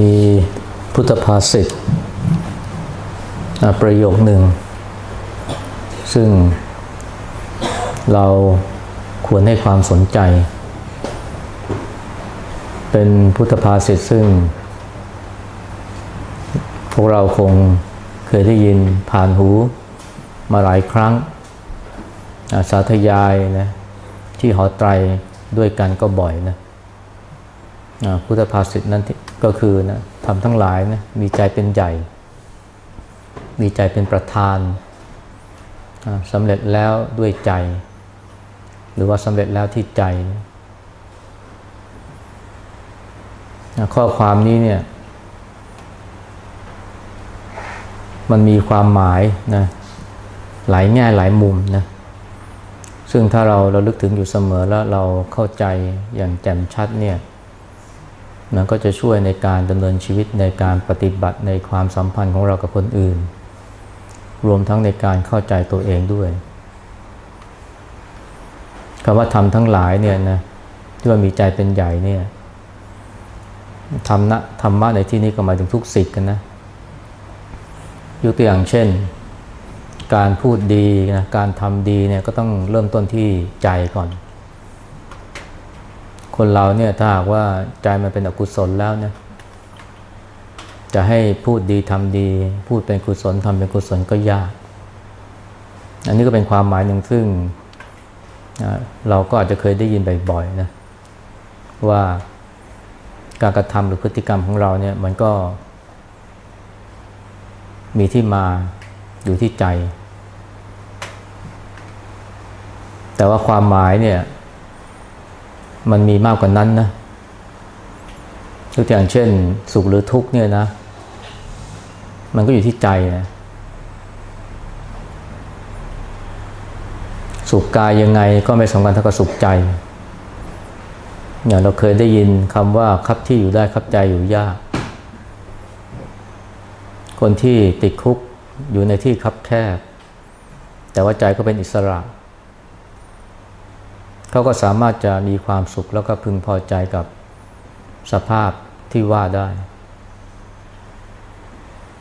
มีพุทธภาษิตประโยคหนึ่ง ซึ่งเราควรให้ความสนใจ เป็นพุทธภาษิตซึ่ง พวกเราคงเคยได้ยินผ่านหูมาหลายครั้ง สาธยายนะที่หอไตรด้วยกันก็บ่อยนะพุทธภาษิตนั้น ก็คือนะทำทั้งหลายนะมีใจเป็นใหญ่ มีใจเป็นประธานสำเร็จแล้วด้วยใจ หรือว่าสำเร็จแล้วที่ใจข้อความนี้เนี่ยมันมีความหมายนะหลายแง่หลายมุมนะซึ่งถ้าเราเราลึกถึงอยู่เสมอแล้วเราเข้าใจอย่างแจ่มชัดเนี่ย มันก็จะช่วยในการดำเนินชีวิตในการปฏิบัติในความสัมพันธ์ของเรากับคนอื่น รวมทั้งในการเข้าใจตัวเองด้วยคำว่าทำทั้งหลายเนี่ยนะที่ว่ามีใจเป็นใหญ่เนี่ยธรรมะธรรมะในที่นี้ก็หมายถึงทุกสิทธิ์กันนะยกตัวอย่างเช่น การพูดดีนะการทำดีเนี่ยก็ต้องเริ่มต้นที่ใจก่อน คนเราเนี่ยถ้าหากว่าใจมันเป็นอกุศลแล้วเนี่ยจะให้พูดดีทำดี พูดเป็นกุศลทำเป็นกุศลก็ยาก อันนี้ก็เป็นความหมายหนึ่งซึ่งเราก็อาจจะเคยได้ยินบ่อยๆนะว่าการกระทำหรือพฤติกรรมของเราเนี่ยมันก็ มีที่มาอยู่ที่ใจ แต่ว่าความหมายเนี่ย มันมีมากกว่านั้นนะตัวอย่างเช่น สุขหรือทุกข์เนี่ยนะ มันก็อยู่ที่ใจนะสุขกายยังไงก็ไม่สำคัญเท่ากับสุขใจ อย่างเราเคยได้ยินคำว่าคับที่อยู่ได้คับใจอยู่ยาก คนที่ติดคุกอยู่ในที่คับแคบ แต่ว่าใจก็เป็นอิสระเเขาก็สามารถจะมีความสุขแล้วก็พึงพอใจกับสภาพที่ว่าได้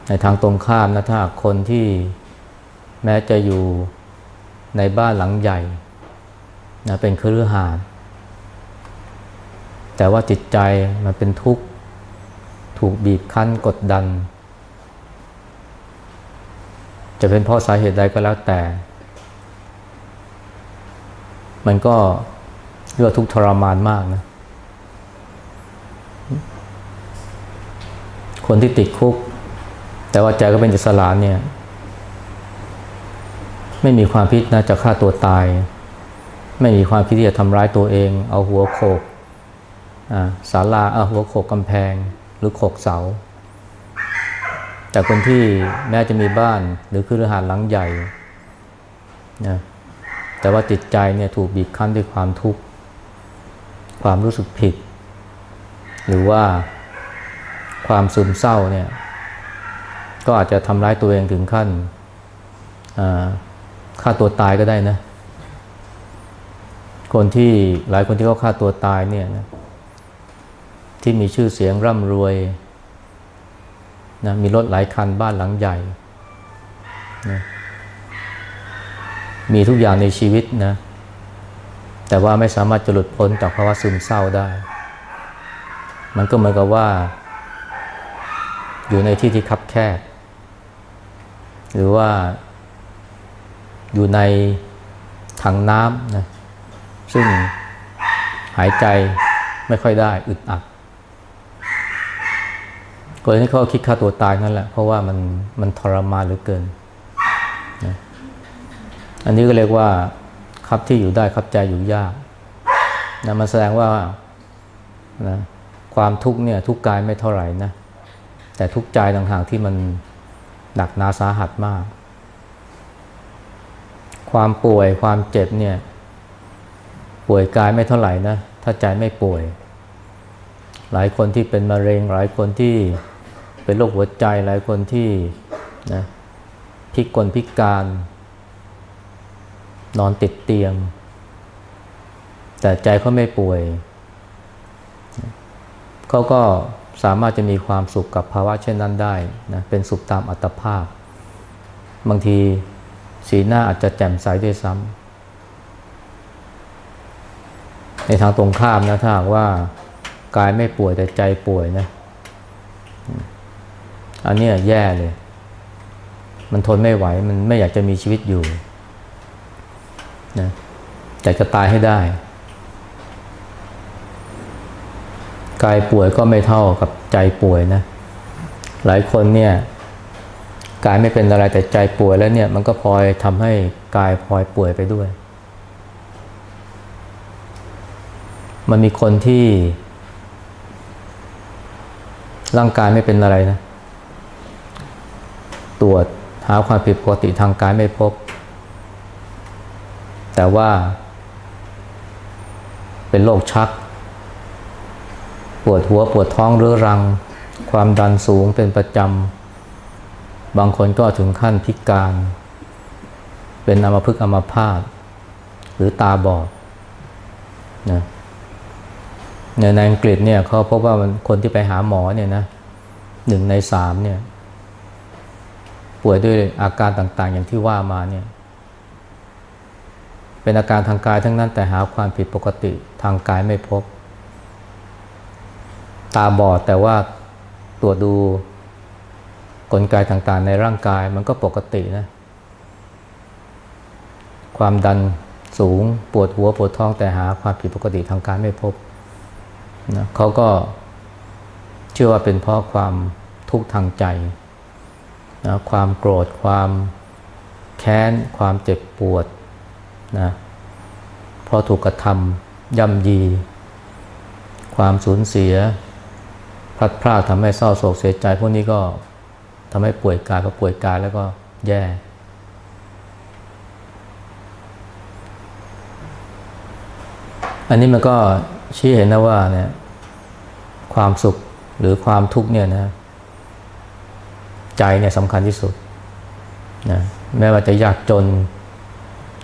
ในทางตรงข้ามนะถ้าคนที่แม้จะอยู่ในบ้านหลังใหญ่นะเป็นครือหาดแต่ว่าจิตใจมันเป็นทุกข์ ถูกบีบคั้นกดดัน จะเป็นเพราะสาเหตุใดก็แล้วแต่ มันก็เรียกทุกทรมานมากนะ คนที่ติดคุก แต่ว่าใจก็เป็นอิสระเนี่ย ไม่มีความคิดนะจะฆ่าตัวตาย ไม่มีความคิดที่จะทำร้ายตัวเอง เอาหัวโขกศาลาเอาหัวโขกกำแพง หรือโขกเสา แต่คนที่แม้จะมีบ้านหรือคือรหาดหลังใหญ่นะ แต่ว่าจิตใจเนี่ยถูกบีบคั้นด้วยความทุกข์ความรู้สึกผิด หรือว่าความซึมเศร้าเนี่ยก็อาจจะทำร้ายตัวเองถึงขั้นฆ่าตัวตายก็ได้นะ คนที่หลายคนที่เขาฆ่าตัวตายเนี่ยนะที่มีชื่อเสียงร่ำรวยนะมีรถหลายคันบ้านหลังใหญ่นะ มีทุกอย่างในชีวิตนะ แต่ว่าไม่สามารถจะหลุดพ้นจากภาวะซึมเศร้าได้ มันก็เหมือนกับว่า อยู่ในที่ที่คับแคบ หรือว่าอยู่ในถังน้ำนะซึ่งหายใจไม่ค่อยได้อึดอัดคนที่เขาคิดฆ่าตัวตายนั่นแหละ เพราะว่ามันมันทรมานเหลือเกิน อันนี้ก็เรียกว่าครับที่อยู่ได้ครับใจอยู่ยากนะมาแสดงว่านะความทุกข์เนี่ยทุกกายไม่เท่าไหร่นะแต่ทุกใจต่างหากที่มันหนักหนาสาหัสมาก ความป่วยความเจ็บเนี่ยป่วยกายไม่เท่าไหร่นะถ้าใจไม่ป่วย หลายคนที่เป็นมะเร็ง หลายคนที่เป็นโรคหัวใจหลายคนที่นะพิกลพิการ นอนติดเตียง แต่ใจเขาไม่ป่วย เขาก็สามารถจะมีความสุขกับภาวะเช่นนั้นได้นะเป็นสุขตามอัตภาพ บางทีสีหน้าอาจจะแจ่มใสด้วยซ้ำในทางตรงข้ามนะถ้าว่ากายไม่ป่วยแต่ใจป่วยนะ อันนี้แย่เลย มันทนไม่ไหว มันไม่อยากจะมีชีวิตอยู่ นะอยากจะตายให้ได้ กายป่วยก็ไม่เท่ากับใจป่วยนะ หลายคนเนี่ยกายไม่เป็นอะไรแต่ใจป่วยแล้วเนี่ยมันก็พลอยทำให้กายพลอยป่วยไปด้วย มันมีคนที่ ร่างกายไม่เป็นอะไรนะ ตรวจหาความผิดปกติทางกายไม่พบ แต่ว่า เป็นโรคชัก ปวดหัวปวดท้องเรื้อรัง ความดันสูงเป็นประจำ บางคนก็ถึงขั้นพิการ เป็นอัมพฤกษ์อัมพาตหรือตาบอดนะในอังกฤษเนี่ยเขาพบว่าคนที่ไปหาหมอเนี่ยนะหนึ่งในสามเนี่ยป่วยด้วยอาการต่างๆ อย่างที่ว่ามาเนี่ย เป็นอาการทางกายทั้งนั้นแต่หาความผิดปกติทางกายไม่พบ ตาบอดแต่ว่าตรวจดูกลไกต่างๆ ในร่างกายมันก็ปกตินะ ความดันสูงปวดหัวปวดท้องแต่หาความผิดปกติทางกายไม่พบนะเขาก็เชื่อว่าเป็นเพราะความทุกข์ทางใจนะความโกรธความแค้น ความเจ็บปวด นะเพราะถูกกระทำย่ำยี ความสูญเสียพลัดพรากทำให้เศร้าโศกเสียใจ พวกนี้ก็ทำให้ป่วยกายพอป่วยกายแล้วก็แย่ อันนี้มันก็ชี้เห็นนะว่าเนี่ยความสุขหรือความทุกข์เนี่ยนะใจเนี่ยสำคัญที่สุดนะแม้ว่าจะยากจน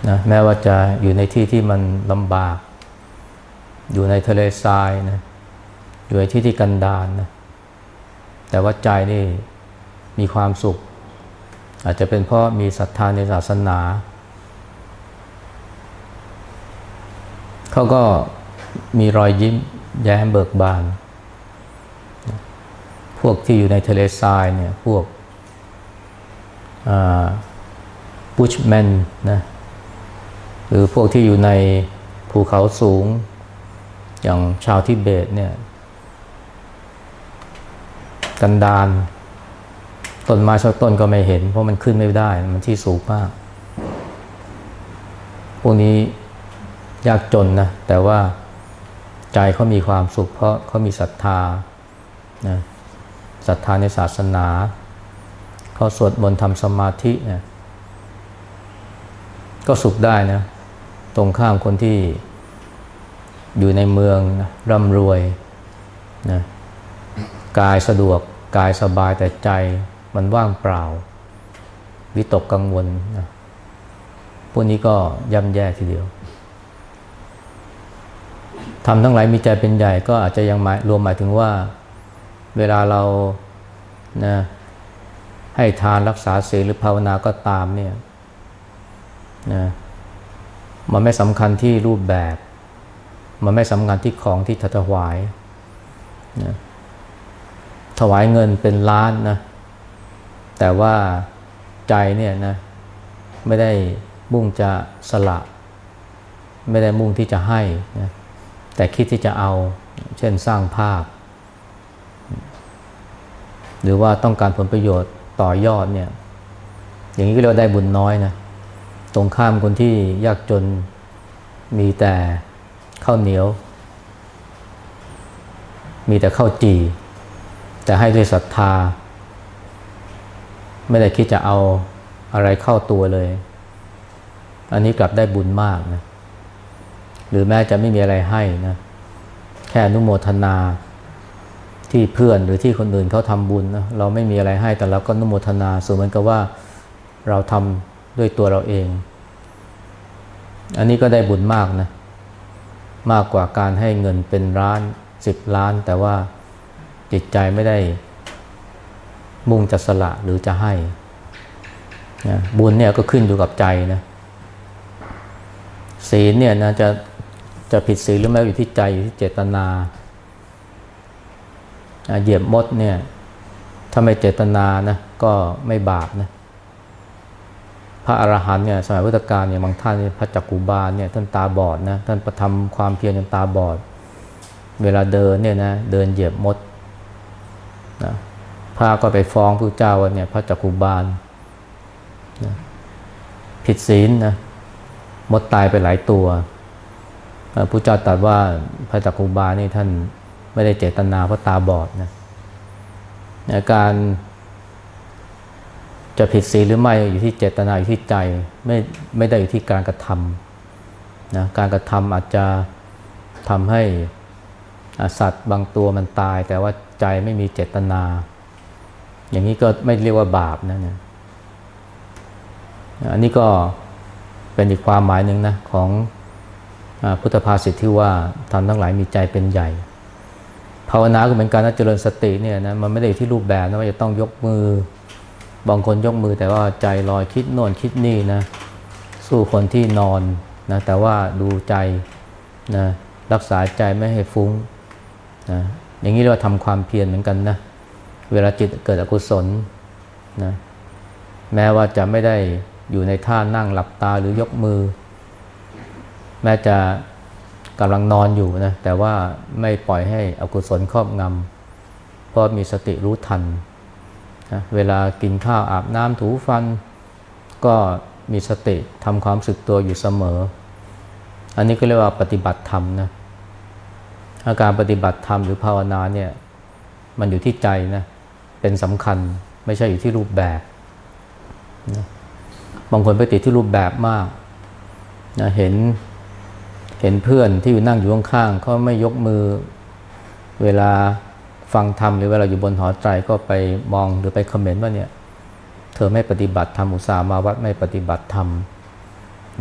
นะแม้ว่าจะอยู่ในที่ที่มันลำบาก อยู่ในทะเลทรายนะอยู่ในที่ที่กันดารนนะแต่ว่าใจนี่มีความสุข อาจจะเป็นเพราะมีศรัทธาในศาสนา เขาก็มีรอยยิ้มแย้มเบิกบาน พวกที่อยู่ในทะเลทรายเนี่ยพวกบุชแมนนะ หรือพวกที่อยู่ในภูเขาสูง อย่างชาวทิเบตเนี่ยกันดานต้นไม้สักต้นก็ไม่เห็น เพราะมันขึ้นไม่ได้ มันที่สูงมาก พวกนี้ยากจนนะ แต่ว่าใจเขามีความสุข เพราะเขามีศรัทธานะศรัทธาในศาสนา เขาสวดมนต์ทำสมาธินะก็สุขได้นะ ตรงข้ามคนที่อยู่ในเมืองนะร่ำรวยนะกายสะดวกกายสบายแต่ใจมันว่างเปล่า วิตกกังวลนะพวกนี้ก็ย่ำแย่ทีเดียวทำทั้งหลายมีใจเป็นใหญ่ก็อาจจะยังหมายรวมหมายถึงว่า เวลาเรานะให้ทานรักษาศีลหรือภาวนาก็ตามเนี่ยนะ มันไม่สำคัญที่รูปแบบ มันไม่สำคัญที่ของที่ถวายนะถวายเงินเป็นล้านนะ แต่ว่าใจเนี่ยนะไม่ได้มุ่งจะสละ ไม่ได้มุ่งที่จะให้นะแต่คิดที่จะเอา เช่นสร้างภาพ หรือว่าต้องการผลประโยชน์ต่อยอดเนี่ย อย่างนี้ก็เราได้บุญน้อยนะ ตรงข้ามคนที่ยากจนมีแต่ข้าวเหนียว มีแต่ข้าวจี่แต่ให้ด้วยศรัทธา ไม่ได้คิดจะเอาอะไรเข้าตัวเลย อันนี้กลับได้บุญมากนะหรือแม้จะไม่มีอะไรให้นะแค่อนุโมทนาที่เพื่อนหรือที่คนอื่นเขาทำบุญนะเราไม่มีอะไรให้แต่เราก็นุโมทนาส่วนเหมือนกับว่าเราทำ ด้วยตัวเราเอง อันนี้ก็ได้บุญมากนะ มากกว่าการให้เงินเป็นล้านสิบล้าน แต่ว่าจิตใจไม่ได้มุ่งจะสละหรือจะให้นะบุญเนี่ยก็ขึ้นอยู่กับใจนะศีลเนี่ยนะจะจะผิดศีลหรือไม่อยู่ที่ใจอยู่ที่เจตนาเหยียบมดเนี่ยถ้าไม่เจตนานะก็ไม่บาปนะ พระอรหันต์เนี่ยสมัยพุทธกาลเนี่ยบางท่านพระจักกุบาลเนี่ยท่านตาบอดนะท่านประทำความเพียรจนตาบอด เวลาเดินเนี่ยนะเดินเหยียบมดนะพระก็ไปฟ้องพระเจ้าว่าเนี่ยพระจักกุบาลนะผิดศีลนะมดตายไปหลายตัวพระเจ้าตรัสว่าพระจักกุบาลนี่ท่านไม่ได้เจตนาเพราะตาบอดนะการ จะผิดศีลหรือไม่อยู่ที่เจตนาอยู่ที่ใจไม่ไม่ได้อยู่ที่การกระทำนะการกระทำอาจจะทำให้สัตว์บางตัวมันตาย แต่ว่าใจไม่มีเจตนา อย่างนี้ก็ไม่เรียกว่าบาปนะเนี่ยอันนี้ก็เป็นอีกความหมายหนึ่งนะของพุทธภาษิตที่ว่าทำทั้งหลายมีใจเป็นใหญ่ ภาวนาก็เหมือนการนะเจริญสติเนี่ยนะมันไม่ได้อยู่ที่รูปแบบนะว่าจะต้องยกมือ บางคนยกมือแต่ว่าใจลอยคิดโน่นคิดนี่นะ สู้คนที่นอนนะแต่ว่าดูใจนะรักษาใจไม่ให้ฟุ้งนะอย่างนี้เรียกว่าทำความเพียรเหมือนกันนะ เวลาจิตเกิดอกุศลนะแม้ว่าจะไม่ได้อยู่ในท่านั่งหลับตาหรือยกมือ แม้จะกำลังนอนอยู่นะแต่ว่าไม่ปล่อยให้อกุศลครอบงำเพราะมีสติรู้ทัน เวลากินข้าวอาบน้ำถูฟัน ก็มีสติทำความสึกตัวอยู่เสมอ อันนี้ก็เรียกว่าปฏิบัติธรรมนะอาการปฏิบัติธรรมหรือภาวนาเนี่ยมันอยู่ที่ใจนะเป็นสำคัญไม่ใช่อยู่ที่รูปแบบนะบางคนไปติดที่รูปแบบมากนะเห็นเห็นเพื่อนที่อยู่นั่งอยู่ข้างๆเขาไม่ยกมือ เวลา ฟังธรรมหรือเวลาอยู่บนหอไตรก็ไปมองหรือไปคอมเมนต์ว่าเนี่ยเธอไม่ปฏิบัติธรรมอุตส่าห์มาวัดไม่ปฏิบัติธรรม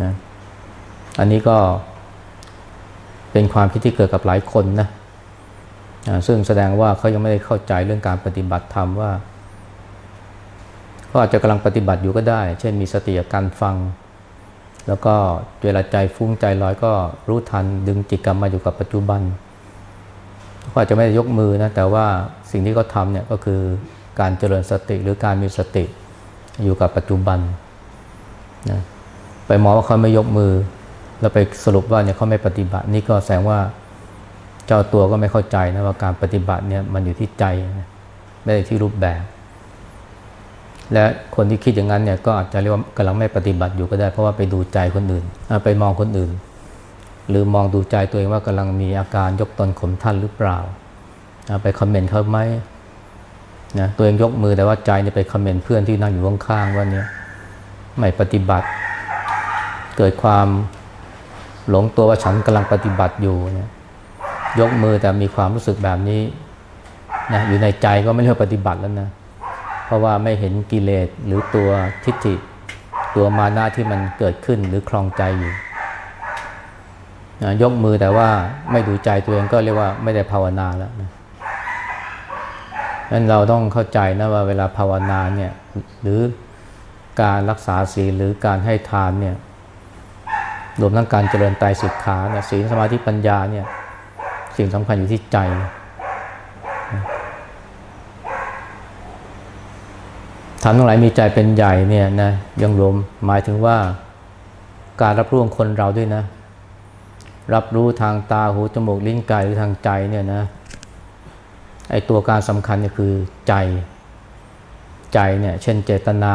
นะอันนี้ก็เป็นความคิดที่เกิดกับหลายคนนะซึ่งแสดงว่าเขายังไม่ได้เข้าใจเรื่องการปฏิบัติธรรมว่าเขาอาจจะกำลังปฏิบัติอยู่ก็ได้ เช่นมีสติการฟัง แล้วก็เวลาใจฟุ้งใจลอยก็รู้ทันดึงจิตกลับมาอยู่กับปัจจุบัน เขาอาจจะไม่ได้ยกมือนะแต่ว่าสิ่งที่เขาทำเนี่ยก็คือการเจริญสติหรือการมีสติอยู่กับปัจจุบันนะไปมองว่าเขาไม่ยกมือ แล้วไปสรุปว่าเนี่ยเขาไม่ปฏิบัติ นี่ก็แสดงว่าเจ้าตัวก็ไม่เข้าใจนะว่าการปฏิบัติเนี่ยมันอยู่ที่ใจนะไม่ได้ที่รูปแบบ และคนที่คิดอย่างนั้นเนี่ยก็อาจจะเรียกว่ากำลังไม่ปฏิบัติอยู่ก็ได้ เพราะว่าไปดูใจคนอื่น ไปมองคนอื่น หรือมองดูใจตัวเองว่ากำลังมีอาการยกตนข่มท่านหรือเปล่า ไปคอมเมนต์เขาไหมนะตัวเองยกมือแต่ว่าใจเนี่ยไปคอมเมนต์เพื่อนที่นั่งอยู่ข้างๆว่าเนี่ยไม่ปฏิบัติ เกิดความหลงตัวว่าฉันกำลังปฏิบัติอยู่เนี่ยยกมือแต่มีความรู้สึกแบบนี้นะอยู่ในใจก็ไม่เรียกปฏิบัติแล้วนะเพราะว่าไม่เห็นกิเลสหรือตัวทิฏฐิ ตัวมานะที่มันเกิดขึ้นหรือคลองใจอยู่ ยกมือแต่ว่าไม่ดูใจตัวเองก็เรียกว่าไม่ได้ภาวนาแล้วนะนั้นเราต้องเข้าใจนะว่าเวลาภาวนาเนี่ยหรือการรักษาศีลหรือการให้ทานเนี่ยรวมทั้งการเจริญไตรสิกขาเนี่ยศีลสมาธิปัญญาเนี่ยสิ่งสำคัญอยู่ที่ใจทำทั้งหลายมีใจเป็นใหญ่เนี่ยนะยังรวมหมายถึงว่าการรับรู้ของคนเราด้วยนะ รับรู้ทางตาหูจมูกลิ้นกายหรือทางใจเนี่ยนะไอตัวการสำคัญเนี่ยคือใจใจเนี่ยเช่นเจตนา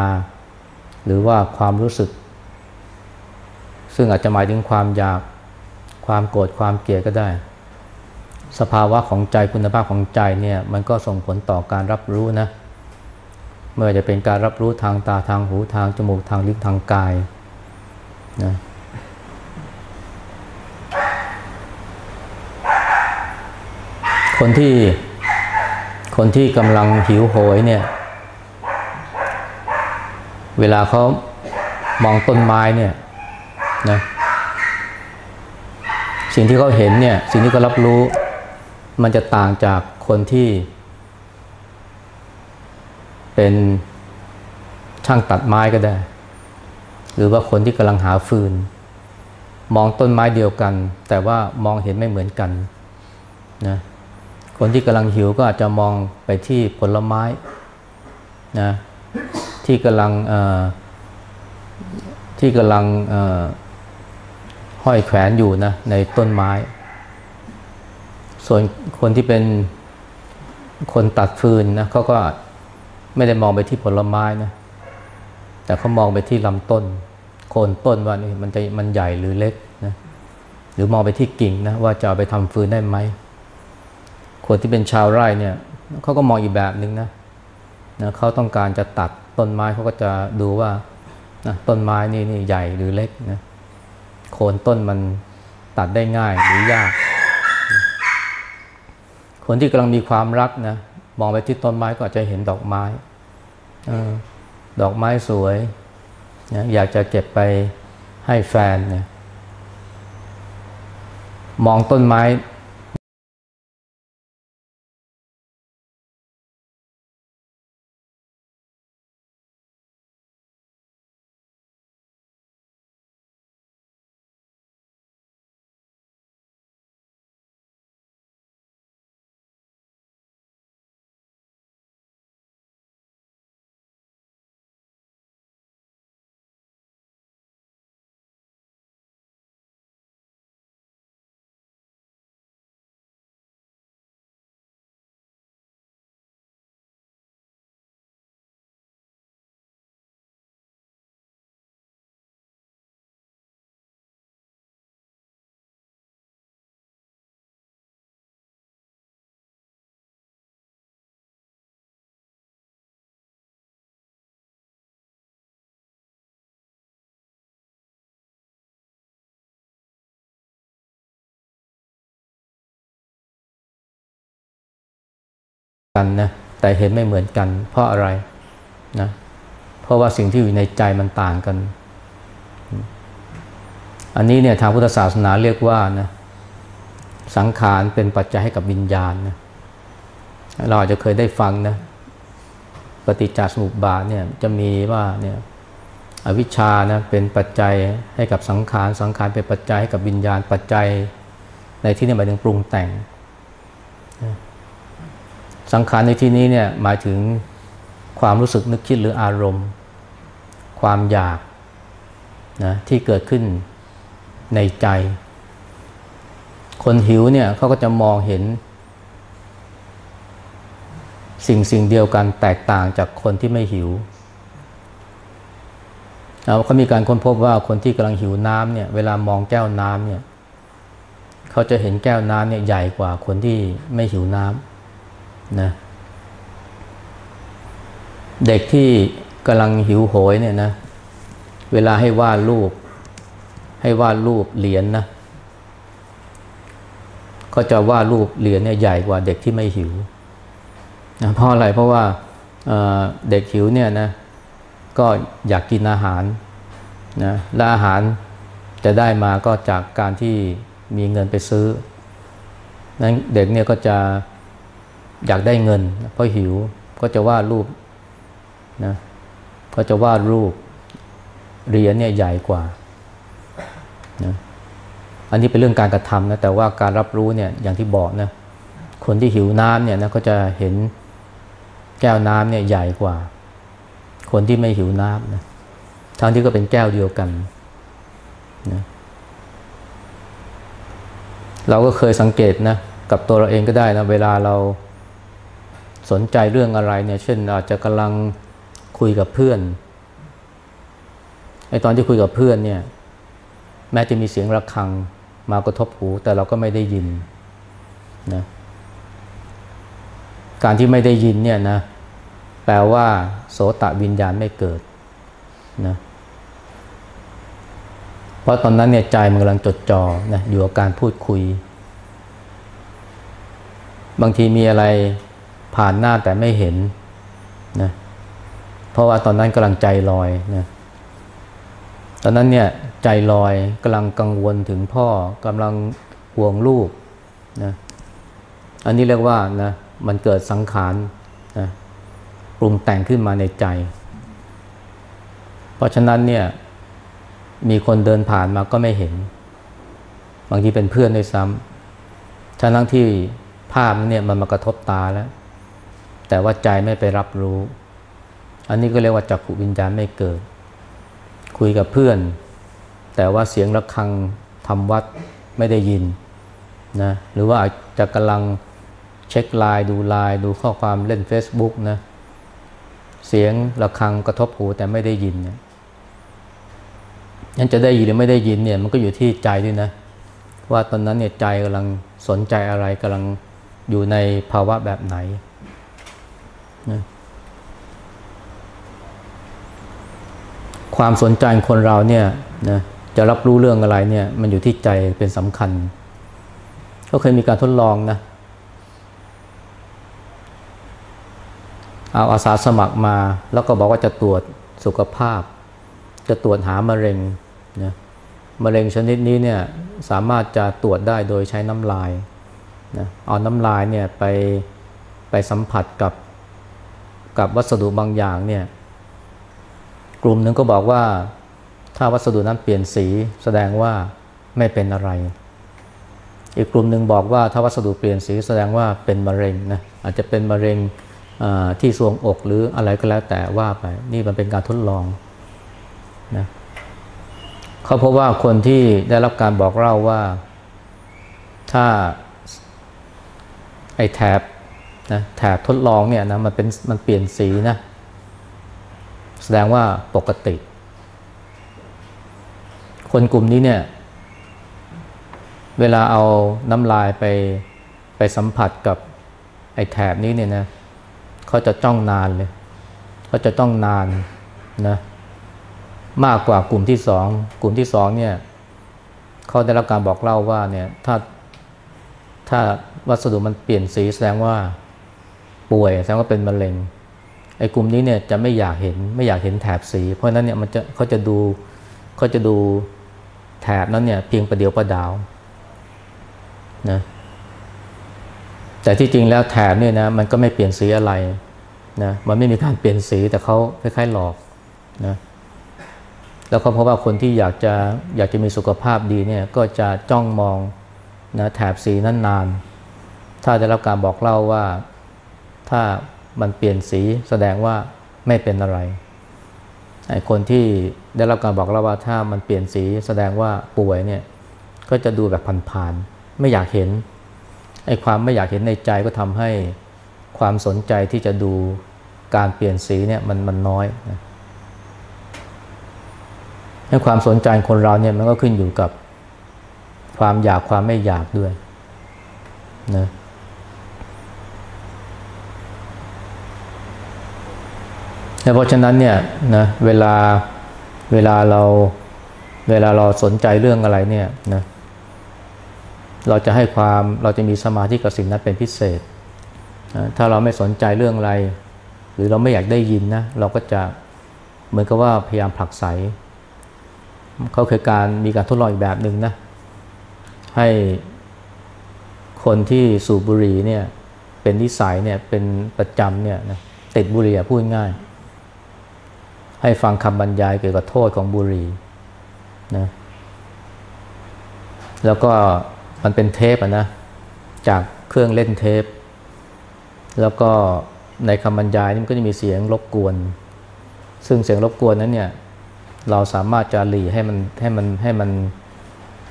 หรือว่าความรู้สึก ซึ่งอาจจะหมายถึงความอยากความโกรธความเกลียดก็ได้ สภาวะของใจคุณภาพของใจเนี่ยมันก็ส่งผลต่อการรับรู้นะเมื่อจะเป็นการรับรู้ทางตาทางหูทางจมูกทางลิ้นทางกายนะ คนที่คนที่กำลังหิวโหยเนี่ย เวลาเขามองต้นไม้เนี่ยนะสิ่งที่เขาเห็นเนี่ย สิ่งที่เขารับรู้ มันจะต่างจากคนที่ เป็นช่างตัดไม้ก็ได้ หรือว่าคนที่กำลังหาฟืน มองต้นไม้เดียวกัน แต่ว่ามองเห็นไม่เหมือนกันนะ คนที่กำลังหิวก็อาจจะมองไปที่ผลไม้นะที่กำลังที่กำลังห้อยแขวนอยู่นะในต้นไม้ ส่วนคนที่เป็นคนตัดฟืนนะเขาก็ไม่ได้มองไปที่ผลไม้นะแต่เขามองไปที่ลำต้น โคนต้นว่านี่มันจะมันใหญ่หรือเล็กนะหรือมองไปที่กิ่งนะว่าจะเอาไปทำฟืนได้ไหม คนที่เป็นชาวไร่เนี่ยเขาก็มองอีกแบบหนึ่งนะนะเขาต้องการจะตัดต้นไม้เขาก็จะดูว่านะต้นไม้นี่นี่ใหญ่หรือเล็กนะโคนต้นมันตัดได้ง่ายหรือยาก คนที่กำลังมีความรักนะมองไปที่ต้นไม้ก็อาจจะเห็นดอกไม้อดอกไม้สวยนะอยากจะเก็บไปให้แฟนนี่ยมองต้นไม้ กันนะแต่เห็นไม่เหมือนกัน เพราะอะไรนะเพราะว่าสิ่งที่อยู่ในใจมันต่างกัน อันนี้เนี่ยทางพุทธศาสนาเรียกว่านะสังขารเป็นปัจจัยให้กับวิญญาณนะเราอาจจะเคยได้ฟังนะปฏิจจสมุปบาทเนี่ยจะมีว่าเนี่ยอวิชชานะเป็นปัจจัยให้กับสังขาร สังขารเป็นปัจจัยให้กับวิญญาณปัจจัย ในที่นี้หมายถึงปรุงแต่ง สังขารในที่นี้เนี่ยหมายถึงความรู้สึกนึกคิดหรืออารมณ์ ความอยากนะที่เกิดขึ้นในใจ คนหิวเนี่ยเขาก็จะมองเห็น สิ่งสิ่งเดียวกันแตกต่างจากคนที่ไม่หิวเขามีการค้นพบว่าคนที่กำลังหิวน้ำเนี่ยเวลามองแก้วน้ำเนี่ยเขาจะเห็นแก้วน้ำเนี่ยใหญ่กว่าคนที่ไม่หิวน้ำ นะเด็กที่กำลังหิวโหยเนี่ยนะ เวลาให้วาดรูป ให้วาดรูปเหรียญนนะก็จะวาดรูปเหรียญเนี่ยใหญ่กว่าเด็กที่ไม่หิวนะเพราะอะไรเพราะว่าเเด็กหิวเนี่ยนะก็อยากกินอาหารนะและอาหารจะได้มาก็จากการที่มีเงินไปซื้อนั้นเด็กเนี่ยก็จะ อยากได้เงิน เพราะหิวก็จะวาดรูปนะก็จะวาดรูปเรียนเนี่ยใหญ่กว่านะอันนี้เป็นเรื่องการกระทำนะแต่ว่าการรับรู้เนี่ยอย่างที่บอกนะคนที่หิวน้ำเนี่ยนะก็จะเห็นแก้วน้ำเนี่ยใหญ่กว่า คนที่ไม่หิวน้ำนะทั้งที่ก็เป็นแก้วเดียวกันนะเราก็เคยสังเกตนะกับตัวเราเองก็ได้นะเวลาเรา สนใจเรื่องอะไรเนี่ยเช่นอาจจะกำลังคุยกับเพื่อนไอตอนที่คุยกับเพื่อนเนี่ยแม้จะมีเสียงระฆังมากระทบหู แต่เราก็ไม่ได้ยินนะการที่ไม่ได้ยินเนี่ยนะแปลว่า โสตะวิญญาณไม่เกิดนะเพราะตอนนั้นเนี่ยใจมันกำลังจดจ่อนะอยู่กับการพูดคุย บางทีมีอะไร ผ่านหน้าแต่ไม่เห็นนะเพราะว่าตอนนั้นกำลังใจลอยนะตอนนั้นเนี่ยใจลอยกำลังกังวลถึงพ่อกำลังห่วงลูกนะอันนี้เรียกว่านะมันเกิดสังขารนะปรุงแต่งขึ้นมาในใจ เพราะฉะนั้นเนี่ยมีคนเดินผ่านมาก็ไม่เห็น บางทีเป็นเพื่อนด้วยซ้ำทั้งที่ภาพเนี่ยมันมากระทบตาแล้ว แต่ว่าใจไม่ไปรับรู้ อันนี้ก็เรียกว่าจักขุวิญญาณไม่เกิด คุยกับเพื่อน แต่ว่าเสียงระฆังทำวัดไม่ได้ยินนะหรือว่าอาจจะกำลังเช็คไลน์ดูไลน์ดูข้อความเล่น Facebook นะเสียงระฆังกระทบหูแต่ไม่ได้ยินเนี่ยนั่นจะได้ยินหรือไม่ได้ยินเนี่ยมันก็อยู่ที่ใจด้วยนะ ว่าตอนนั้นเนี่ยใจกำลังสนใจอะไรกำลังอยู่ในภาวะแบบไหน นะความสนใจคนเราเนี่ยนะจะรับรู้เรื่องอะไรเนี่ยมันอยู่ที่ใจเป็นสำคัญ ก็เคยมีการทดลองนะเอาอาสาสมัครมา แล้วก็บอกว่าจะตรวจสุขภาพ จะตรวจหามะเร็งนะมะเร็งชนิดนี้เนี่ยสามารถจะตรวจได้โดยใช้น้ำลายนะเอาน้ำลายเนี่ยไปไปสัมผัสกับ กับวัสดุบางอย่างเนี่ยกลุ่มหนึ่งก็บอกว่าถ้าวัสดุนั้นเปลี่ยนสีแสดงว่าไม่เป็นอะไร อีกกลุ่มหนึ่งบอกว่าถ้าวัสดุเปลี่ยนสีแสดงว่าเป็นมะเร็งนะอาจจะเป็นมะเร็งที่ทรวงอกหรืออะไรก็แล้วแต่ว่าไปนี่มันเป็นการทดลองนะเขาพบว่าคนที่ได้รับการบอกเล่าว่าถ้าไอ้แถบ นะแถบทดลองเนี่ยนะมันเป็นมันเปลี่ยนสีนะ แสดงว่าปกติ คนกลุ่มนี้เนี่ย เวลาเอาน้ำลายไปไปสัมผัสกับไอ้แถบนี้เนี่ยนะเขาจะจ้องนานเลยเขาจะต้องนานนะมากกว่ากลุ่มที่สองกลุ่มที่สองเนี่ยเขาได้รับการบอกเล่าว่าเนี่ยถ้าถ้าวัสดุมันเปลี่ยนสีแสดงว่า ป่วยแสดงว่าเป็นมะเร็งไอ้กลุ่มนี้เนี่ยจะไม่อยากเห็นไม่อยากเห็นแถบสี เพราะนั้นเนี่ยมันจะเขาจะดูเขาจะดูแถบนั้นเนี่ยเพียงประเดียวประดาวนะแต่ที่จริงแล้วแถบเนี่ยนะมันก็ไม่เปลี่ยนสีอะไรนะมันไม่มีการเปลี่ยนสีแต่เขาคล้ายๆหลอกนะแล้วเขาพบว่าคนที่อยากจะอยากจะมีสุขภาพดีเนี่ยก็จะจ้องมองนะแถบสีนั้นนาน ถ้าได้รับการบอกเล่าว่า ถ้ามันเปลี่ยนสีแสดงว่าไม่เป็นอะไรไอ้คนที่ได้รับการบอกเล่าว่าถ้ามันเปลี่ยนสีแสดงว่าป่วยเนี่ยก็จะดูแบบผ่านๆไม่อยากเห็นไอ้ความไม่อยากเห็นในใจก็ทำให้ความสนใจที่จะดูการเปลี่ยนสีเนี่ยมันมันน้อยนะให้ความสนใจคนเราเนี่ยมันก็ขึ้นอยู่กับความอยากความไม่อยากด้วยนะ เพราะฉะนั้นเนี่ยนะเวลาเวลาเราเวลาเราสนใจเรื่องอะไรเนี่ยนะเราจะให้ความเราจะมีสมาธิกับสิ่งนั้นเป็นพิเศษนะถ้าเราไม่สนใจเรื่องอะไร หรือเราไม่อยากได้ยินนะเราก็จะเหมือนกับว่าพยายามผลักไสเขาเคยการมีการทดลองอีกแบบหนึ่งนะให้คนที่สูบบุหรี่เนี่ยเป็นนิสัยเนี่ยเป็นประจำเนี่ยนะติดบุหรี่พูดง่าย ให้ฟังคำบรรยายเกี่ยวกับโทษของบุหรี่นะแล้วก็มันเป็นเทปนะ จากเครื่องเล่นเทป แล้วก็ในคำบรรยายนี่มันก็จะมีเสียงรบกวน ซึ่งเสียงรบกวนนั้นเนี่ย เราสามารถจะหลีให้มันให้มันให้มัน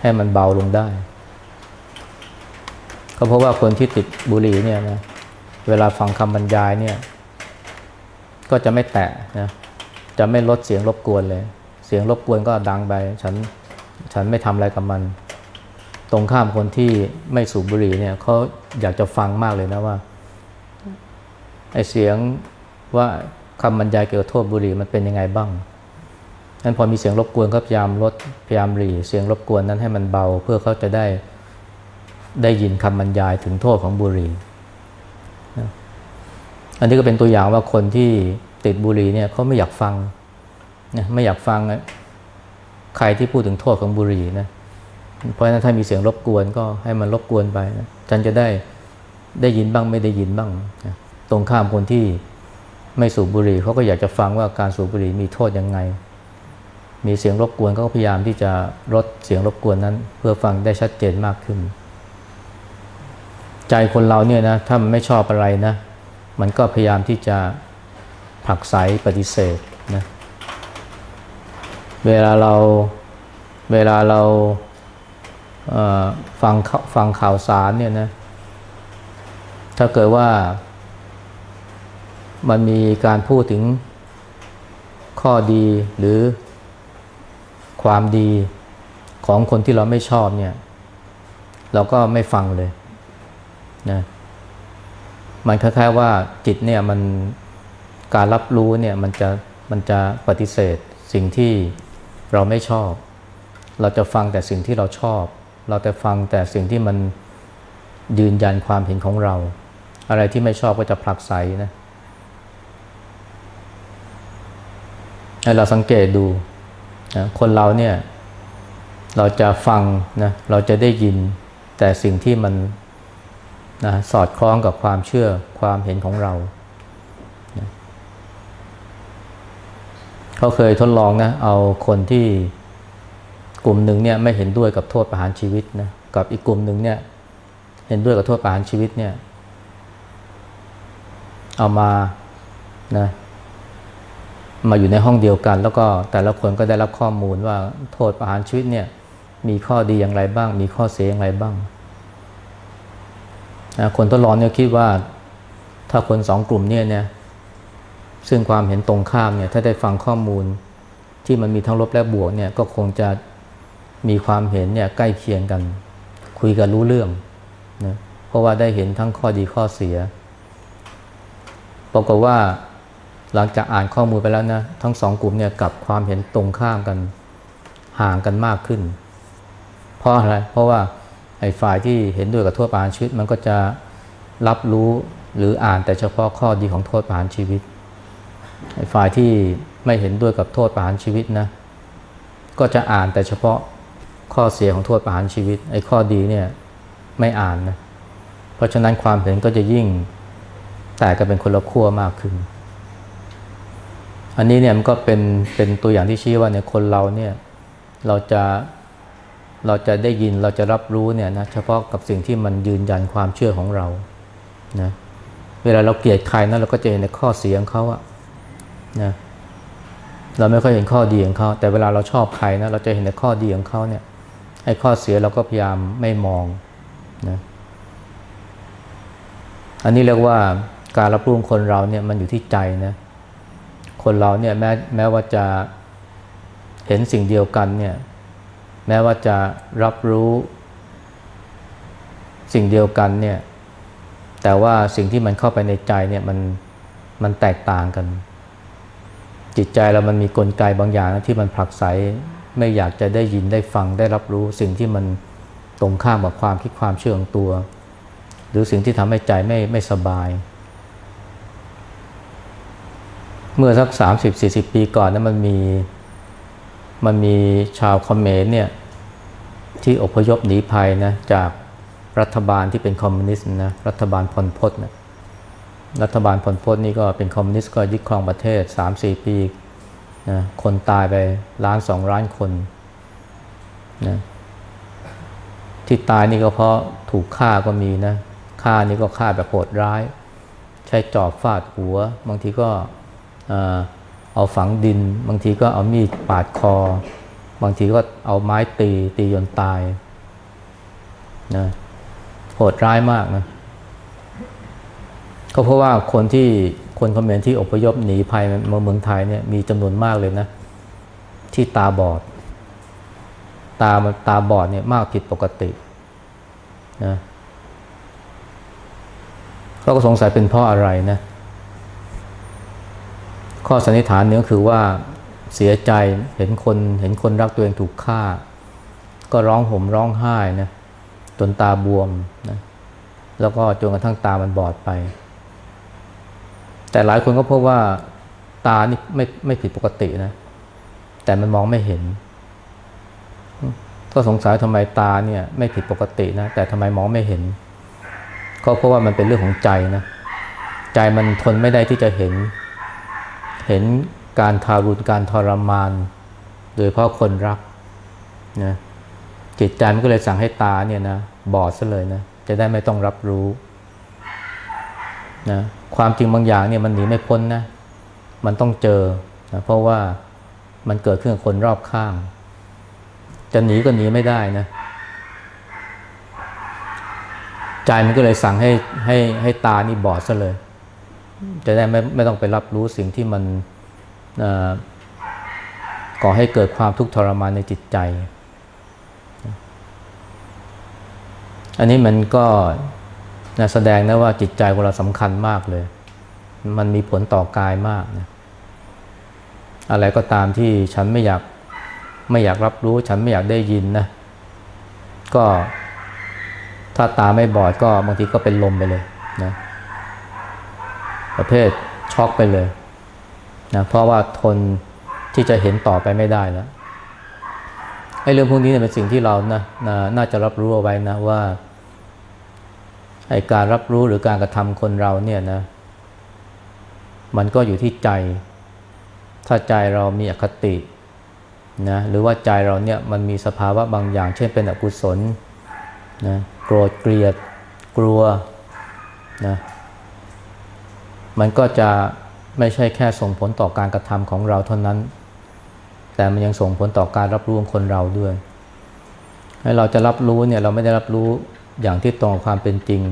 ให้มันเบาลงได้ ก็เพราะว่าคนที่ติดบุหรี่เนี่ยนะเวลาฟังคำบรรยายเนี่ย ก็จะไม่แตะนะ จะไม่ลดเสียงรบกวนเลย เสียงรบกวนก็ดังไป ฉัน ฉันไม่ทำอะไรกับมัน ตรงข้ามคนที่ไม่สูบบุหรี่เนี่ยเขาอยากจะฟังมากเลยนะว่าไอเสียงว่าคำบรรยายเกี่ยวกับโทษบุหรี่มันเป็นยังไงบ้างนั้นพอมีเสียงรบกวนก็พยายามลดพยายามหลีเสียงรบกวนนั้นให้มันเบา เพื่อเขาจะได้ได้ยินคำบรรยายถึงโทษของบุหรี่ อันนี้ก็เป็นตัวอย่างว่าคนที่ ติดบุหรี่เนี่ยเขาไม่อยากฟังนะไม่อยากฟังใครที่พูดถึงโทษของบุหรี่นะเพราะฉะนั้นถ้ามีเสียงรบกวนก็ให้มันรบกวนไปนะฉันจะได้ได้ยินบ้างไม่ได้ยินบ้างนะตรงข้ามคนที่ไม่สูบบุหรี่เขาก็อยากจะฟังว่าการสูบบุหรี่มีโทษยังไง มีเสียงรบกวนก็พยายามที่จะลดเสียงรบกวนนั้น เพื่อฟังได้ชัดเจนมากขึ้น ใจคนเราเนี่ยนะถ้ามันไม่ชอบอะไรนะ มันก็พยายามที่จะ ผักไสปฏิเสธนะเวลาเราเวลาเราฟังฟังข่าวสารเนี่ยนะถ้าเกิดว่ามันมีการพูดถึงข้อดีหรือความดีของคนที่เราไม่ชอบเนี่ย เราก็ไม่ฟังเลยนะมันคล้ายๆว่าจิตเนี่ยมัน การรับรู้เนี่ยมันจะมันจะปฏิเสธสิ่งที่เราไม่ชอบ เราจะฟังแต่สิ่งที่เราชอบ เราจะฟังแต่สิ่งที่มันยืนยันความเห็นของเรา อะไรที่ไม่ชอบก็จะผลักไสนะให้เราสังเกตดูนะคนเราเนี่ยเราจะฟังนะเราจะได้ยินแต่สิ่งที่มันนะสอดคล้องกับความเชื่อความเห็นของเรานะ เขาเคยทดลองนะเอาคนที่กลุ่มหนึ่งเนี่ยไม่เห็นด้วยกับโทษประหารชีวิตนะกับอีกกลุ่มหนึ่งเนี่ยเห็นด้วยกับโทษประหารชีวิตเนี่ยเอามานะมาอยู่ในห้องเดียวกัน แล้วก็แต่ละคนก็ได้รับข้อมูลว่าโทษประหารชีวิตเนี่ยมีข้อดีอย่างไรบ้าง มีข้อเสียอย่างไรบ้างนะคนทดลองเนี่ยคิดว่าถ้าคนสองกลุ่มเนี่ยเนี่ย ซึ่งความเห็นตรงข้ามเนี่ยถ้าได้ฟังข้อมูลที่มันมีทั้งลบและบวกเนี่ยก็คงจะมีความเห็นเนี่ยใกล้เคียงกัน คุยกันรู้เรื่องนะเพราะว่าได้เห็นทั้งข้อดีข้อเสียปรากฏว่าหลังจากอ่านข้อมูลไปแล้วนะทั้งสองกลุ่มเนี่ยกับความเห็นตรงข้ามกันห่างกันมากขึ้น เพราะอะไร เพราะว่าไอ้ฝ่ายที่เห็นด้วยกับโทษประหารชีวิต มันก็จะรับรู้หรืออ่านแต่เฉพาะข้อดีของโทษประหารชีวิต ฝ่ายที่ไม่เห็นด้วยกับโทษประหารชีวิตนะ ก็จะอ่านแต่เฉพาะข้อเสียของโทษประหารชีวิต ไอ้ข้อดีเนี่ยไม่อ่านนะ เพราะฉะนั้นความเห็นก็จะยิ่งแตกกันเป็นคนละขั้วมากขึ้น อันนี้เนี่ยมันก็เป็นเป็นตัวอย่างที่ชี้ว่าเนี่ยคนเราเนี่ยเราจะเราจะได้ยินเราจะรับรู้เนี่ยนะเฉพาะกับสิ่งที่มันยืนยันความเชื่อของเรานะเวลาเราเกลียดใครนะเราก็จะเห็นในข้อเสียงเขาอะ นะเราไม่ค่อยเห็นข้อดีของเขาแต่เวลาเราชอบใครนะเราจะเห็นในข้อดีของเขาเนี่ยไอ้ข้อเสียเราก็พยายามไม่มองนะอันนี้เรียกว่าการรับรู้คนเราเนี่ยมันอยู่ที่ใจนะคนเราเนี่ยแม้แม้ว่าจะเห็นสิ่งเดียวกันเนี่ยแม้ว่าจะรับรู้สิ่งเดียวกันเนี่ยแต่ว่าสิ่งที่มันเข้าไปในใจเนี่ยมันมันแตกต่างกัน จิตใจเรามันมีกลไกบางอย่างที่มันผลักไสไม่อยากจะได้ยินได้ฟังได้รับรู้ สิ่งที่มันตรงข้ามกับความคิดความเชื่อของตัว หรือสิ่งที่ทำให้ใจไม่ไม่สบาย เมื่อสักสามสิบสี่สิบปีก่อนนะั้นมันมีมันมีชาวคอมเมนเนี่ยที่อพยพหนีภัยนะจากรัฐบาลที่เป็นคอมมิวนิสต์นะรัฐบาลพลพศนะ รัฐบาลพลพศนี่ก็เป็นคอมมิวนิสต์ก็ยึดครองประเทศสามสี่ปีนะคนตายไปล้านสองล้านคนนะที่ตายนี่ก็เพราะถูกฆ่าก็มีนะฆ่านี่ก็ฆ่าแบบโหดร้าย ใช้จอบฟาดหัว บางทีก็เอาฝังดิน บางทีก็เอามีดปาดคอ บางทีก็เอาไม้ตีตีจนตายนะโหดร้ายมากนะ ก็เพราะว่าคนที่คนคอมเมนที่อพยพหนีภัยมาเมืองไทยเนี่ยมีจำนวนมากเลยนะ ที่ตาบอด ตาตาบอดเนี่ยมากผิดปกตินะเขาก็สงสัยเป็นเพราะอะไรนะ ข้อสันนิษฐานเนี่ยคือว่าเสียใจเห็นคนเห็นคนรักตัวเองถูกฆ่า ก็ร้องห่มร้องไห้นะจนตาบวมนะแล้วก็จนกระทั่งตามันบอดไป แต่หลายคนก็พบว่าตานี่ไม่ไม่ผิดปกตินะ แต่มันมองไม่เห็น ก็สงสัยทำไมตาเนี่ย ไม่ผิดปกตินะ แต่ทำไมมองไม่เห็น ก็เพราะว่ามันเป็นเรื่องของใจนะ ใจมันทนไม่ได้ที่จะเห็น เห็นการทารุณการทรมาน โดยเพราะคนรักนะจิตใจมันก็เลยสั่งให้ตาเนี่ยนะ บอดซะเลยนะ จะได้ไม่ต้องรับรู้นะ ความจริงบางอย่างเนี่ยมันหนีไม่พ้นนะ มันต้องเจอนะเพราะว่ามันเกิดขึ้นกับคนรอบข้าง จะหนีก็หนีไม่ได้นะ ใจมันก็เลยสั่งให้ให้ให้ตานี่บอดซะเลย จะได้ไม่ไม่ต้องไปรับรู้สิ่งที่มันก่อให้เกิดความทุกข์ทรมานในจิตใจ อันนี้มันก็ แสดงนะว่าจิตใจของเราสำคัญมากเลย มันมีผลต่อกายมากนะอะไรก็ตามที่ฉันไม่อยากไม่อยากรับรู้ ฉันไม่อยากได้ยินนะ ก็ถ้าตาไม่บอดก็บางทีก็เป็นลมไปเลยนะประเภทช็อกไปเลยนะเพราะว่าทนที่จะเห็นต่อไปไม่ได้แล้วไอ้เรื่องพวกนี้เนี่ยเป็นสิ่งที่เรานะนะน่าจะรับรู้เอาไว้นะว่า ไอการรับรู้หรือการกระทำคนเราเนี่ยนะ มันก็อยู่ที่ใจ ถ้าใจเรามีอคตินะหรือว่าใจเราเนี่ยมันมีสภาวะบางอย่าง เช่นเป็นอกุศลนะโกรธเกลียด กลัวนะมันก็จะไม่ใช่แค่ส่งผลต่อการกระทำของเราเท่านั้น แต่มันยังส่งผลต่อการรับรู้ของคนเราด้วย ให้เราจะรับรู้เนี่ยเราไม่ได้รับรู้ อย่างที่ตรงความเป็นจริง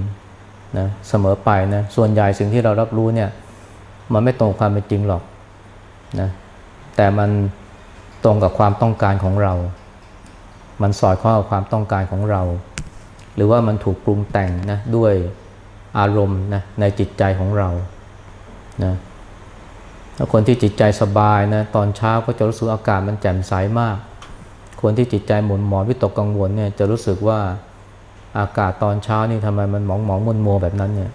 นะเสมอไปนะส่วนใหญ่สิ่งที่เรารับรู้เนี่ยมันไม่ตรงความเป็นจริงหรอกนะแต่มันตรงกับความต้องการของเรา มันสอดคล้องกับความต้องการของเรา หรือว่ามันถูกปรุงแต่งนะด้วยอารมณ์นะในจิตใจของเรานะถ้าคนที่จิตใจสบายนะตอนเช้าก็จะรู้สึกอากาศมันแจ่มใสมาก คนที่จิตใจหมุนหมอนวิตกกังวลเนี่ยจะรู้สึกว่า อากาศตอนเช้านี่ทำไมมันหมองหมองมนมัวแบบนั้นเนี่ย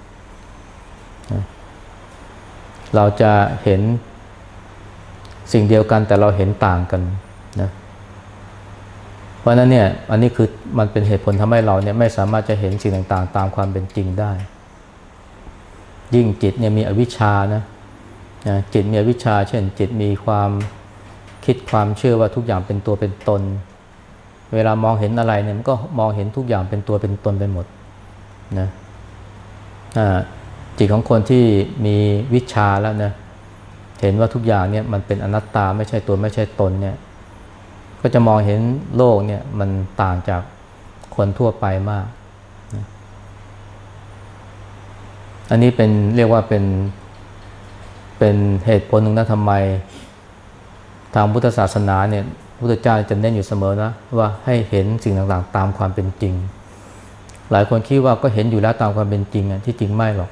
เราจะเห็นสิ่งเดียวกันแต่เราเห็นต่างกันนะเพราะนั้นเนี่ยอันนี้คือมันเป็นเหตุผลทำให้เราเนี่ยไม่สามารถจะเห็นสิ่งต่างๆ ตามความเป็นจริงได้ ยิ่งจิตเนี่ยมีอวิชชานะนะจิตมีอวิชชา เช่น จิตมีความคิดความเชื่อว่าทุกอย่างเป็นตัวเป็นตน เวลามองเห็นอะไรเนี่ยมันก็มองเห็นทุกอย่างเป็นตัวเป็นตนไปหมดนะจิตของคนที่มีวิชาแล้วนะเห็นว่าทุกอย่างเนี่ยมันเป็นอนัตตาไม่ใช่ตัวไม่ใช่ตนเนี่ยก็จะมองเห็นโลกเนี่ยมันต่างจากคนทั่วไปมากนะอันนี้เป็นเรียกว่าเป็นเป็นเหตุผลหนึ่งนะทำไม ทางพุทธศาสนาเนี่ย พุทธเจ้าจะเน้นอยู่เสมอนะว่าให้เห็นสิ่งต่างๆ ตามความเป็นจริง หลายคนคิดว่าก็เห็นอยู่แล้วตามความเป็นจริงอะที่จริงไม่หรอก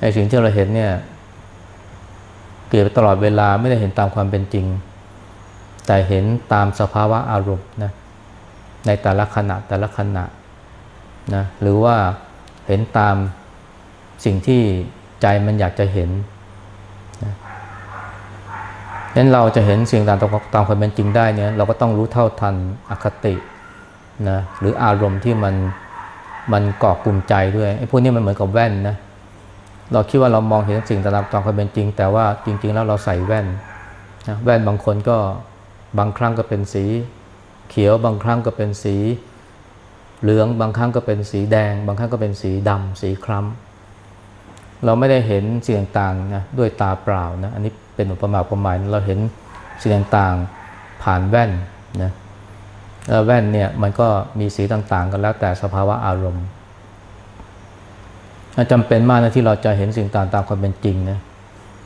ไอ้สิ่งที่เราเห็นเนี่ยเกิดตลอดเวลาไม่ได้เห็นตามความเป็นจริง แต่เห็นตามสภาวะอารมณ์นะในแต่ละขณะแต่ละขณะนะหรือว่าเห็นตามสิ่งที่ใจมันอยากจะเห็น นั้นเราจะเห็นสิ่งต่างตามความเป็นจริงได้เนี่ยเราก็ต้องรู้เท่าทันอคตินะหรืออารมณ์ที่มันมันก่อกลุ่มใจด้วยไอ้พวกนี้มันเหมือนกับแว่นนะเราคิดว่าเรามองเห็นสิ่งต่างๆตามความเป็นจริง แต่ว่าจริง ๆ แล้วเราใส่แว่นนะแว่นบางคนก็บางครั้งก็เป็นสี เขียวบางครั้งก็เป็นสี เหลืองบางครั้งก็เป็นสีแดง บางครั้งก็เป็นสีดำสีคล้ำเราไม่ได้เห็นสิ่งต่างๆนะด้วยตาเปล่านะอันนี้ เป็นอุปมาอุปไมยเราเห็นสิ่งต่างๆผ่านแว่นนะแล้วแว่นเนี่ยมันก็มีสีต่างๆ กันแล้วแต่สภาวะอารมณ์จำเป็นมากนะที่เราจะเห็นสิ่งต่างตามความเป็นจริงนะ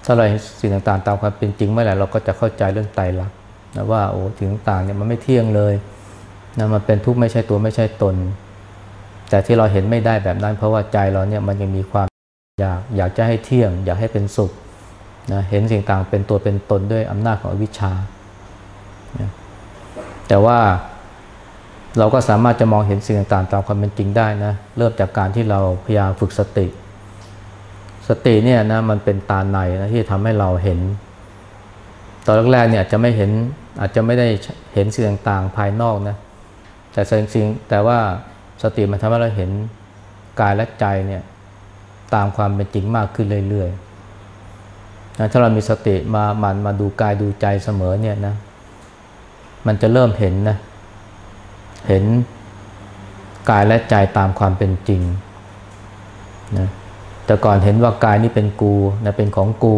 ถ้าเราเห็นสิ่งต่างๆ ตามความเป็นจริงเมื่อไหร่เราก็จะเข้าใจเรื่องไตรลักษณ์นะว่าโอ้สิ่งต่างเนี่ยมันไม่เที่ยงเลยนะมันเป็นทุกข์ไม่ใช่ตัวไม่ใช่ตน แต่ที่เราเห็นไม่ได้แบบนั้น เพราะว่าใจเราเนี่ยมันยังมีความอยากอยากจะให้เที่ยง อยากให้เป็นสุข นะเห็นสิ่งต่างเป็นตัวเป็นตนด้วยอำนาจของวิชานะแต่ว่าเราก็สามารถจะมองเห็นสิ่งต่างๆตามความเป็นจริงได้นะเริ่มจากการที่เราพยายามฝึกสติ สติเนี่ยนะมันเป็นตาในนะที่ทำให้เราเห็น ตอนแรกๆเนี่ยจจะไม่เห็นอาจจะไม่ได้เห็นสิ่งต่างๆภายนอกนะแต่สิ่งแต่ว่าสติมันทำให้เราเห็นกายและใจเนี่ยตามความเป็นจริงมากขึ้นเรื่อยๆ นะถ้าเรามีสติมามันมาดูกายดูใจเสมอเนี่ยนะ มันจะเริ่มเห็นนะ เห็นกายและใจตามความเป็นจริงนะแต่ก่อนเห็นว่ากายนี่เป็นกูนะเป็นของกู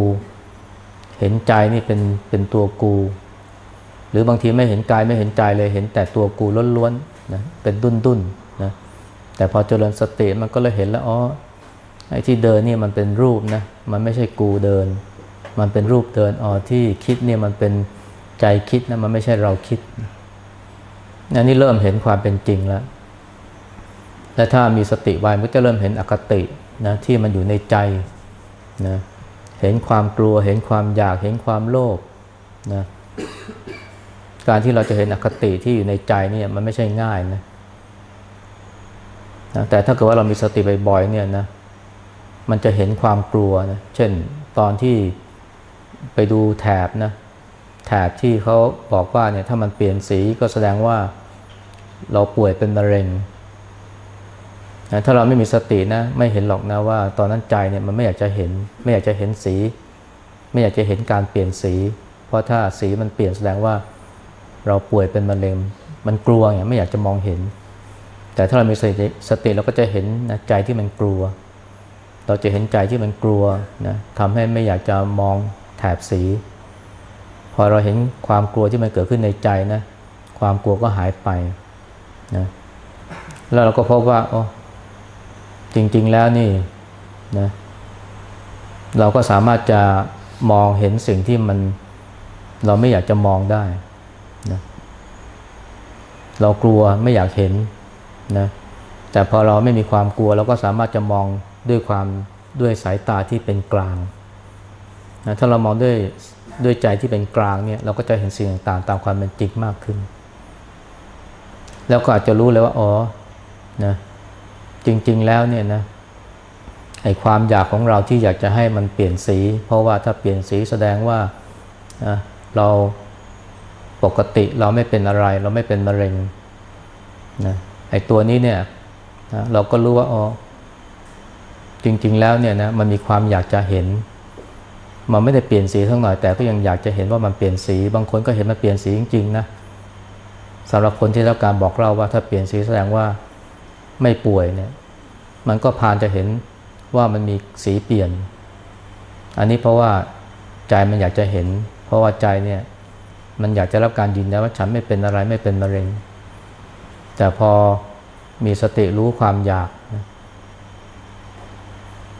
เห็นใจนี่เป็นเป็นตัวกู หรือบางทีไม่เห็นกายไม่เห็นใจเลยเห็นแต่ตัวกูล้วนๆนะเป็นดุนดุนนะแต่พอเจริญสติมันก็เลยเห็นแล้วอ๋อไอ้ที่เดินนี่มันเป็นรูปนะมันไม่ใช่กูเดิน มันเป็นรูปเดินอ๋อที่คิดเนี่ยมันเป็นใจคิดนะมันไม่ใช่เราคิดอันนี้เริ่มเห็นความเป็นจริงแล้ว และถ้ามีสติไว้มันก็จะเริ่มเห็นอคตินะที่มันอยู่ในใจนะเห็นความกลัว เห็นความอยาก เห็นความโลภนะการที่เราจะเห็นอคติที่อยู่ในใจเนี่ยมันไม่ใช่ง่ายนะนะแต่ถ้าเกิดว่าเรามีสติบ่อยๆเนี่ยนะมันจะเห็นความกลัวนะเช่นตอนที่ ไปดูแถบนะแถบที่เขาบอกว่าเนี่ยถ้ามันเปลี่ยนสีก็แสดงว่าเราป่วยเป็นมะเร็งนะถ้าเราไม่มีสตินะไม่เห็นหรอกนะว่า ตอนนั้นใจเนี่ยมันไม่อยากจะเห็น ไม่อยากจะเห็นสี ไม่อยากจะเห็นการเปลี่ยนสี เพราะถ้าสีมันเปลี่ยนแสดงว่าเราป่วยเป็นมะเร็ง มันกลัวอย่างไม่อยากจะมองเห็น แต่ถ้าเรามีสติสติเราก็จะเห็นนะใจที่มันกลัว เราจะเห็นใจที่มันกลัวนะทำให้ไม่อยากจะมอง แถบสี พอเราเห็นความกลัวที่มันเกิดขึ้นในใจนะความกลัวก็หายไปนะแล้วเราก็พบว่าอ๋อจริง ๆ แล้วนี่นะเราก็สามารถจะมองเห็นสิ่งที่มันเราไม่อยากจะมองได้นะเรากลัวไม่อยากเห็นนะแต่พอเราไม่มีความกลัวเราก็สามารถจะมองด้วยความด้วยสายตาที่เป็นกลาง นะถ้าเรามองด้วยด้วยใจที่เป็นกลางเนี่ยเราก็จะเห็นสิ่งต่างๆ ตามความเป็นจริงมากขึ้น แล้วก็อาจจะรู้เลยว่าอ๋อนะจริงๆแล้วเนี่ยนะไอความอยากของเราที่อยากจะให้มันเปลี่ยนสี เพราะว่าถ้าเปลี่ยนสีแสดงว่านะเราปกติเราไม่เป็นอะไร เราไม่เป็นมะเร็งนะไอตัวนี้เนี่ยนะเราก็รู้ว่าอ๋อจริงๆแล้วเนี่ยนะมันมีความอยากจะเห็น มันไม่ได้เปลี่ยนสีทั้งหน่อยแต่ก็ยังอยากจะเห็นว่ามันเปลี่ยนสี บางคนก็เห็นมันเปลี่ยนสีจริงๆนะสำหรับคนที่รับการบอกเราว่าถ้าเปลี่ยนสีแสดงว่าไม่ป่วยเนี่ยมันก็พานจะเห็นว่ามันมีสีเปลี่ยน อันนี้เพราะว่าใจมันอยากจะเห็น เพราะว่าใจเนี่ยมันอยากจะรับการยืนยันว่าฉันไม่เป็นอะไรไม่เป็นมะเร็ง แต่พอมีสติรู้ความอยาก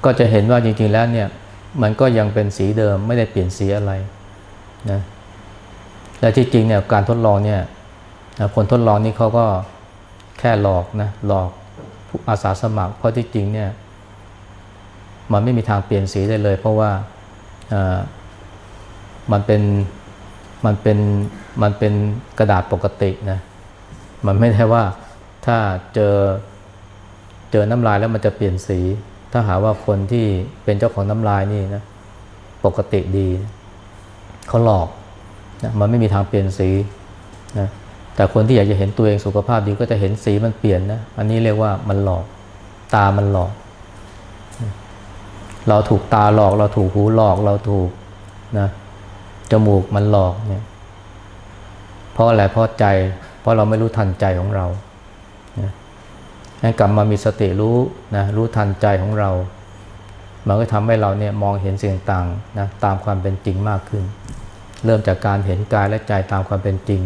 ก็จะเห็นว่าจริงๆแล้วเนี่ย มันก็ยังเป็นสีเดิมไม่ได้เปลี่ยนสีอะไรนะและที่จริงเนี่ยการทดลองเนี่ยคนทดลองนี่เขาก็แค่หลอกนะหลอกอาสาสมัคร เพราะที่จริงเนี่ยมันไม่มีทางเปลี่ยนสีได้เลย เพราะว่ามันเป็นมันเป็นมันเป็นกระดาษปกตินะมันไม่ได้ว่าถ้าเจอเจอน้ำลายแล้วมันจะเปลี่ยนสี ถ้าหาว่าคนที่เป็นเจ้าของน้ำลายนี่นะปกติดี เขาหลอกนะมันไม่มีทางเปลี่ยนสีนะแต่คนที่อยากจะเห็นตัวเองสุขภาพดีก็จะเห็นสีมันเปลี่ยนนะอันนี้เรียกว่ามันหลอก ตามันหลอก เราถูกตาหลอก เราถูกหูหลอก เราถูกนะจมูกมันหลอกเนี่ยเพราะอะไรเพราะใจ เพราะเราไม่รู้ทันใจของเรา ให้กลับมามีสติรู้นะรู้ทันใจของเรา มันก็ทำให้เราเนี่ยมองเห็นสิ่งต่างนะตามความเป็นจริงมากขึ้น เริ่มจากการเห็นกายและใจตามความเป็นจริง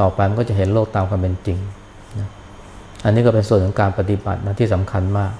ต่อไปมันก็จะเห็นโลกตามความเป็นจริงนะอันนี้ก็เป็นส่วนของการปฏิบัตินะที่สำคัญมาก